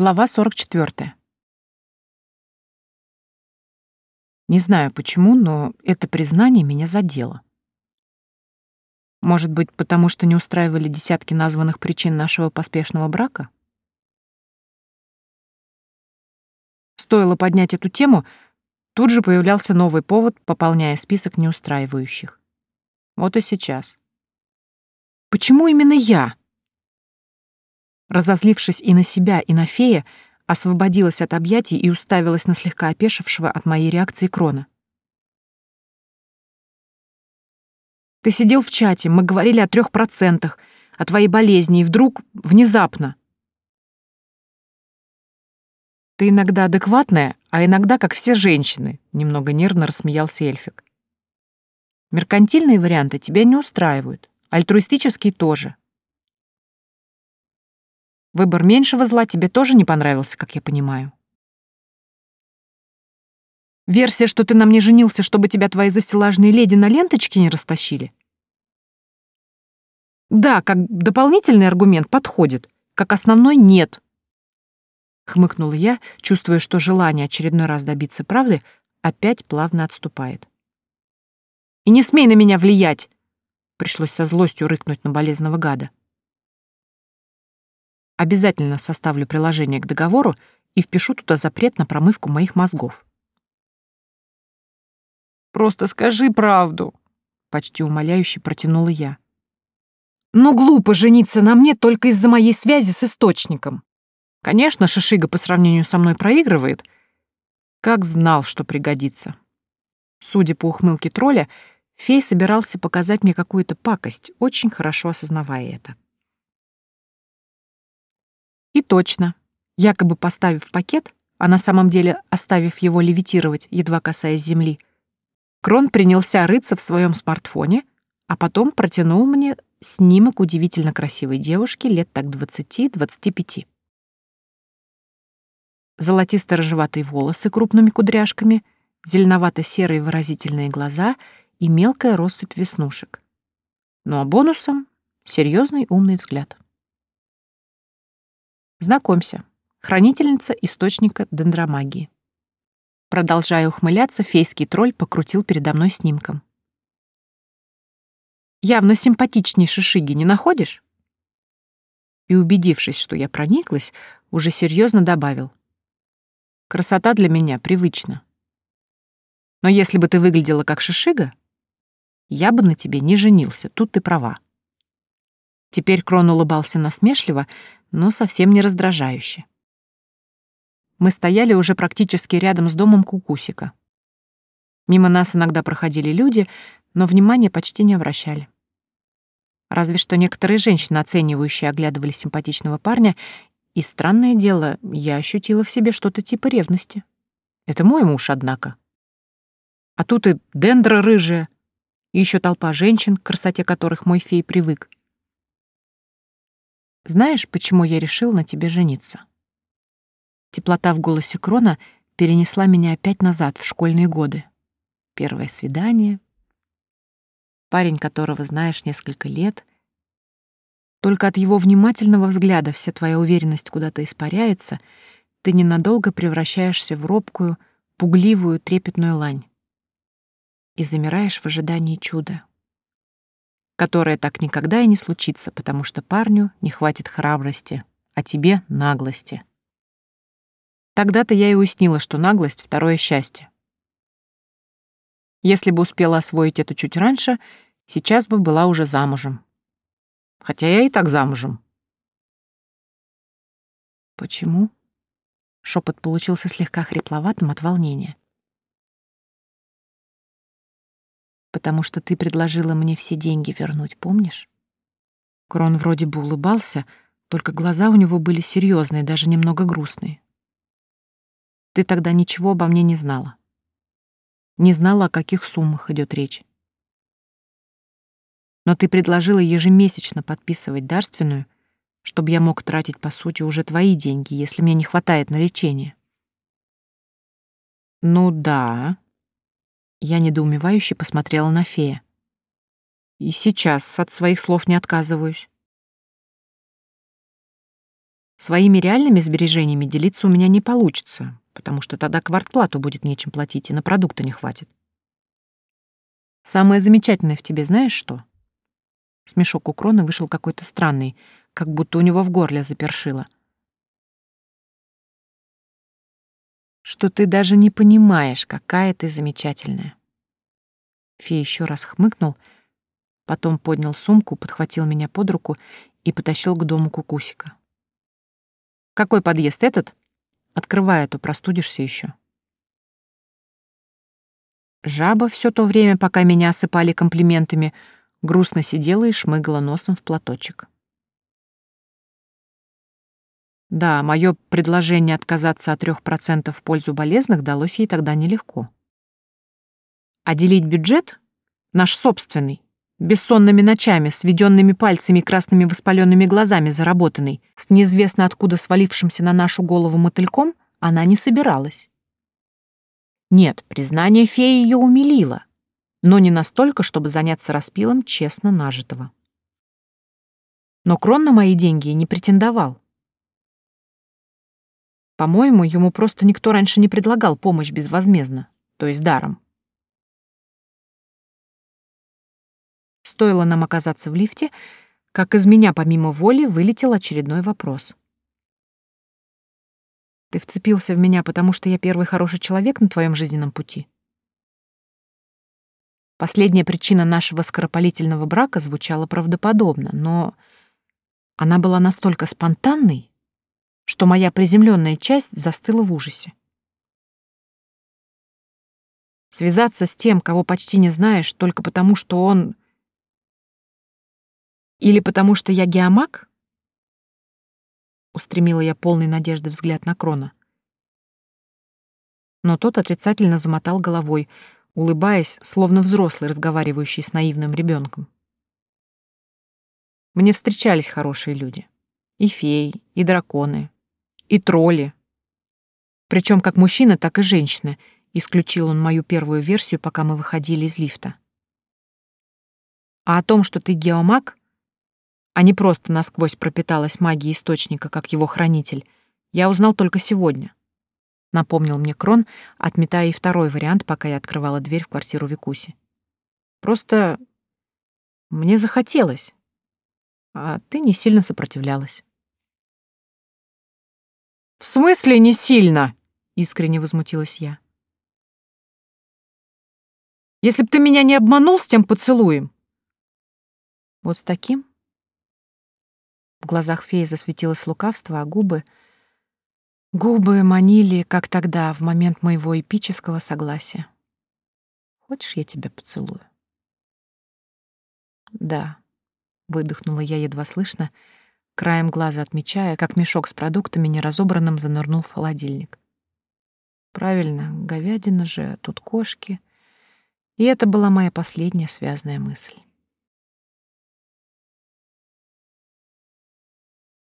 Глава 44. Не знаю почему, но это признание меня задело. Может быть, потому что не устраивали десятки названных причин нашего поспешного брака? Стоило поднять эту тему, тут же появлялся новый повод, пополняя список неустраивающих. Вот и сейчас. Почему именно я? Разозлившись и на себя, и на фея, освободилась от объятий и уставилась на слегка опешившего от моей реакции Крона. «Ты сидел в чате, мы говорили о трех процентах, о твоей болезни, и вдруг, внезапно...» «Ты иногда адекватная, а иногда, как все женщины», — немного нервно рассмеялся эльфик. «Меркантильные варианты тебя не устраивают, альтруистические тоже. Выбор меньшего зла тебе тоже не понравился, как я понимаю. Версия, что ты на мне женился, чтобы тебя твои застеллажные леди на ленточке не растащили? Да, как дополнительный аргумент подходит, как основной нет. Хмыкнула я, чувствуя, что желание очередной раз добиться правды опять плавно отступает. И не смей на меня влиять! Пришлось со злостью рыкнуть на болезного гада. Обязательно составлю приложение к договору и впишу туда запрет на промывку моих мозгов. «Просто скажи правду», — почти умоляюще протянула я. «Но глупо жениться на мне только из-за моей связи с источником. Конечно, Шишига по сравнению со мной проигрывает. Как знал, что пригодится». Судя по ухмылке тролля, фей собирался показать мне какую-то пакость, очень хорошо осознавая это. И точно. Якобы поставив пакет, а на самом деле оставив его левитировать, едва касаясь земли, Крон принялся рыться в своем смартфоне, а потом протянул мне снимок удивительно красивой девушки лет так 20-25. Золотисто-рыжеватые волосы крупными кудряшками, зеленовато-серые выразительные глаза и мелкая россыпь веснушек. Ну а бонусом — серьезный умный взгляд. Знакомься, хранительница источника дендромагии. Продолжая ухмыляться, фейский тролль покрутил передо мной снимком. «Явно симпатичней Шишиги не находишь?» И, убедившись, что я прониклась, уже серьезно добавил. «Красота для меня привычна. Но если бы ты выглядела как Шишига, я бы на тебе не женился, тут ты права». Теперь Крон улыбался насмешливо, но совсем не раздражающе. Мы стояли уже практически рядом с домом Кукусика. Мимо нас иногда проходили люди, но внимания почти не обращали. Разве что некоторые женщины, оценивающие, оглядывали симпатичного парня, и, странное дело, я ощутила в себе что-то типа ревности. Это мой муж, однако. А тут и дендра рыжая, и еще толпа женщин, к красоте которых мой фей привык. Знаешь, почему я решил на тебе жениться?» Теплота в голосе Крона перенесла меня опять назад, в школьные годы. Первое свидание. Парень, которого знаешь несколько лет. Только от его внимательного взгляда вся твоя уверенность куда-то испаряется, ты ненадолго превращаешься в робкую, пугливую, трепетную лань. И замираешь в ожидании чуда которое так никогда и не случится, потому что парню не хватит храбрости, а тебе — наглости. Тогда-то я и уяснила, что наглость — второе счастье. Если бы успела освоить это чуть раньше, сейчас бы была уже замужем. Хотя я и так замужем. Почему? Шепот получился слегка хрипловатым от волнения. Потому что ты предложила мне все деньги вернуть, помнишь? Крон вроде бы улыбался, только глаза у него были серьезные, даже немного грустные. Ты тогда ничего обо мне не знала. Не знала, о каких суммах идет речь. Но ты предложила ежемесячно подписывать дарственную, чтобы я мог тратить, по сути, уже твои деньги, если мне не хватает на лечение. Ну да, я недоумевающе посмотрела на фея. И сейчас от своих слов не отказываюсь. Своими реальными сбережениями делиться у меня не получится, потому что тогда квартплату будет нечем платить, и на продукты не хватит. Самое замечательное в тебе знаешь что? Смешок у Кроны вышел какой-то странный, как будто у него в горле запершило. Что ты даже не понимаешь, какая ты замечательная. Фея еще раз хмыкнул, потом поднял сумку, подхватил меня под руку и потащил к дому Кукусика. «Какой подъезд этот?» «Открывай, а то простудишься еще. Жаба все то время, пока меня осыпали комплиментами, грустно сидела и шмыгала носом в платочек. Да, мое предложение отказаться от трех процентов в пользу болезных далось ей тогда нелегко. А делить бюджет, наш собственный, бессонными ночами, сведенными пальцами красными воспаленными глазами заработанный, с неизвестно откуда свалившимся на нашу голову мотыльком, она не собиралась. Нет, признание феи ее умилило, но не настолько, чтобы заняться распилом честно нажитого. Но Крон на мои деньги не претендовал. По-моему, ему просто никто раньше не предлагал помощь безвозмездно, то есть даром. Стоило нам оказаться в лифте, как из меня помимо воли вылетел очередной вопрос. Ты вцепился в меня, потому что я первый хороший человек на твоем жизненном пути? Последняя причина нашего скоропалительного брака звучала правдоподобно, но она была настолько спонтанной, что моя приземленная часть застыла в ужасе. Связаться с тем, кого почти не знаешь, только потому, что он... Или потому, что я геомаг? Устремила я полный надежды взгляд на Крона. Но тот отрицательно замотал головой, улыбаясь, словно взрослый, разговаривающий с наивным ребенком. Мне встречались хорошие люди. И феи, и драконы, и тролли. Причем как мужчина, так и женщина, исключил он мою первую версию, пока мы выходили из лифта. А о том, что ты геомаг, а не просто насквозь пропиталась магией источника, как его хранитель, я узнал только сегодня. Напомнил мне Крон, отметая и второй вариант, пока я открывала дверь в квартиру Викуси. Просто мне захотелось, а ты не сильно сопротивлялась. «В смысле не сильно?» — искренне возмутилась я. «Если б ты меня не обманул с тем поцелуем». «Вот с таким?» В глазах феи засветилось лукавство, а губы... Губы манили, как тогда, в момент моего эпического согласия. «Хочешь, я тебя поцелую?» «Да», — выдохнула я едва слышно, — краем глаза отмечая, как мешок с продуктами неразобранным занырнул в холодильник. Правильно, говядина же, тут кошки. И это была моя последняя связная мысль.